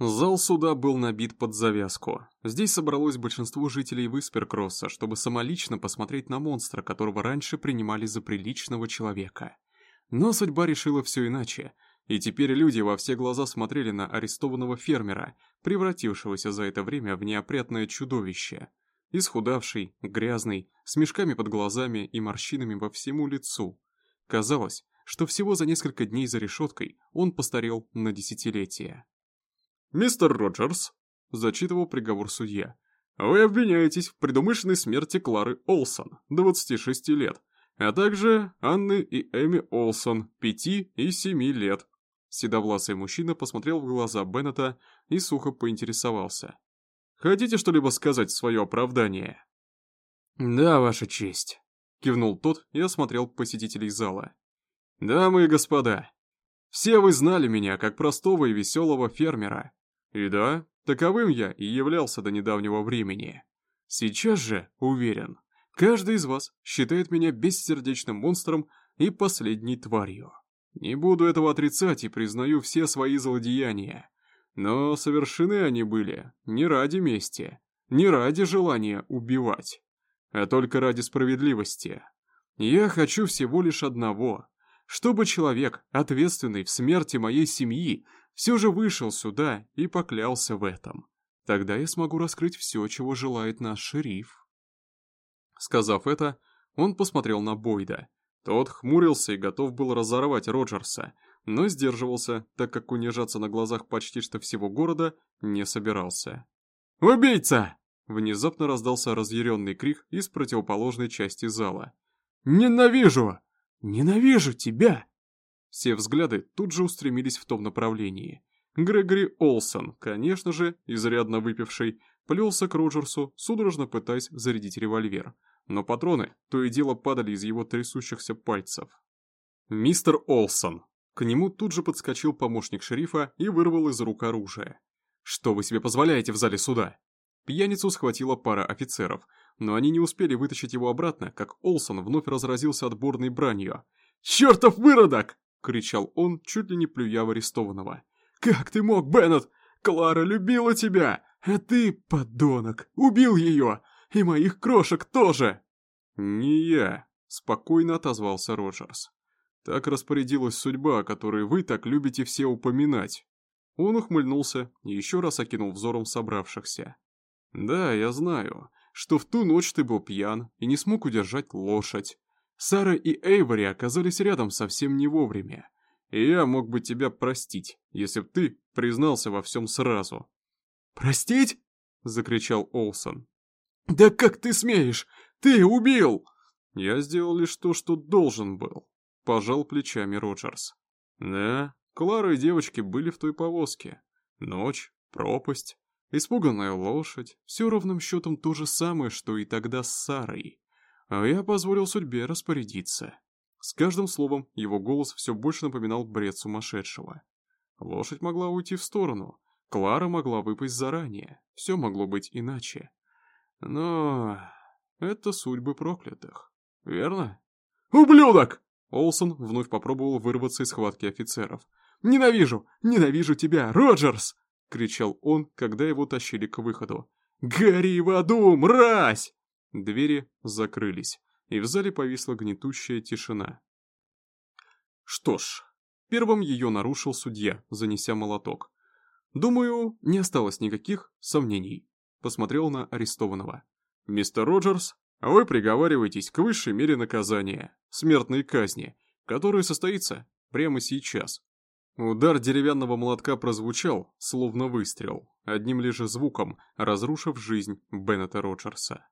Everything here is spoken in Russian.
Зал суда был набит под завязку. Здесь собралось большинство жителей Висперкросса, чтобы самолично посмотреть на монстра, которого раньше принимали за приличного человека. Но судьба решила все иначе, и теперь люди во все глаза смотрели на арестованного фермера, превратившегося за это время в неопрятное чудовище. Исхудавший, грязный, с мешками под глазами и морщинами по всему лицу. Казалось, что всего за несколько дней за решеткой он постарел на десятилетия. «Мистер Роджерс», — зачитывал приговор судья, «вы обвиняетесь в предумышленной смерти Клары Олсон, 26 лет, а также Анны и Эми Олсон, 5 и 7 лет». Седовласый мужчина посмотрел в глаза Беннета и сухо поинтересовался. «Хотите что-либо сказать в свое оправдание?» «Да, ваша честь», — кивнул тот и осмотрел посетителей зала. «Дамы и господа, все вы знали меня как простого и веселого фермера, и да, таковым я и являлся до недавнего времени. Сейчас же, уверен, каждый из вас считает меня бессердечным монстром и последней тварью. Не буду этого отрицать и признаю все свои злодеяния. Но совершены они были не ради мести, не ради желания убивать, а только ради справедливости. Я хочу всего лишь одного, чтобы человек, ответственный в смерти моей семьи, все же вышел сюда и поклялся в этом. Тогда я смогу раскрыть все, чего желает наш шериф. Сказав это, он посмотрел на Бойда. Тот хмурился и готов был разорвать Роджерса, но сдерживался, так как унижаться на глазах почти что всего города не собирался. «Убийца!» Внезапно раздался разъяренный крик из противоположной части зала. «Ненавижу! Ненавижу тебя!» Все взгляды тут же устремились в том направлении. Грегори Олсон, конечно же, изрядно выпивший, плелся к Роджерсу, судорожно пытаясь зарядить револьвер. Но патроны то и дело падали из его трясущихся пальцев. «Мистер Олсон!» К нему тут же подскочил помощник шерифа и вырвал из рук оружие. «Что вы себе позволяете в зале суда?» Пьяницу схватила пара офицеров, но они не успели вытащить его обратно, как Олсон вновь разразился отборной бранью. «Чертов выродок!» — кричал он, чуть ли не плюя в арестованного. «Как ты мог, Беннет? Клара любила тебя, а ты, подонок, убил ее, и моих крошек тоже!» «Не я», — спокойно отозвался Роджерс. «Так распорядилась судьба, о которой вы так любите все упоминать». Он ухмыльнулся и еще раз окинул взором собравшихся. «Да, я знаю, что в ту ночь ты был пьян и не смог удержать лошадь. Сара и Эйвори оказались рядом совсем не вовремя. И я мог бы тебя простить, если б ты признался во всем сразу. «Простить?» — закричал Олсон. «Да как ты смеешь? Ты убил!» «Я сделал лишь то, что должен был», — пожал плечами Роджерс. «Да, Клара и девочки были в той повозке. Ночь, пропасть, испуганная лошадь, все ровным счетом то же самое, что и тогда с Сарой. А я позволил судьбе распорядиться. С каждым словом его голос все больше напоминал бред сумасшедшего. Лошадь могла уйти в сторону, Клара могла выпасть заранее, все могло быть иначе. Но это судьбы проклятых, верно? «Ублюдок!» Олсон вновь попробовал вырваться из схватки офицеров. «Ненавижу! Ненавижу тебя, Роджерс!» — кричал он, когда его тащили к выходу. «Гори в аду, мразь!» Двери закрылись, и в зале повисла гнетущая тишина. Что ж, первым ее нарушил судья, занеся молоток. Думаю, не осталось никаких сомнений. Посмотрел на арестованного. Мистер Роджерс, вы приговариваетесь к высшей мере наказания, смертной казни, которая состоится прямо сейчас. Удар деревянного молотка прозвучал, словно выстрел, одним лишь звуком разрушив жизнь Беннета Роджерса.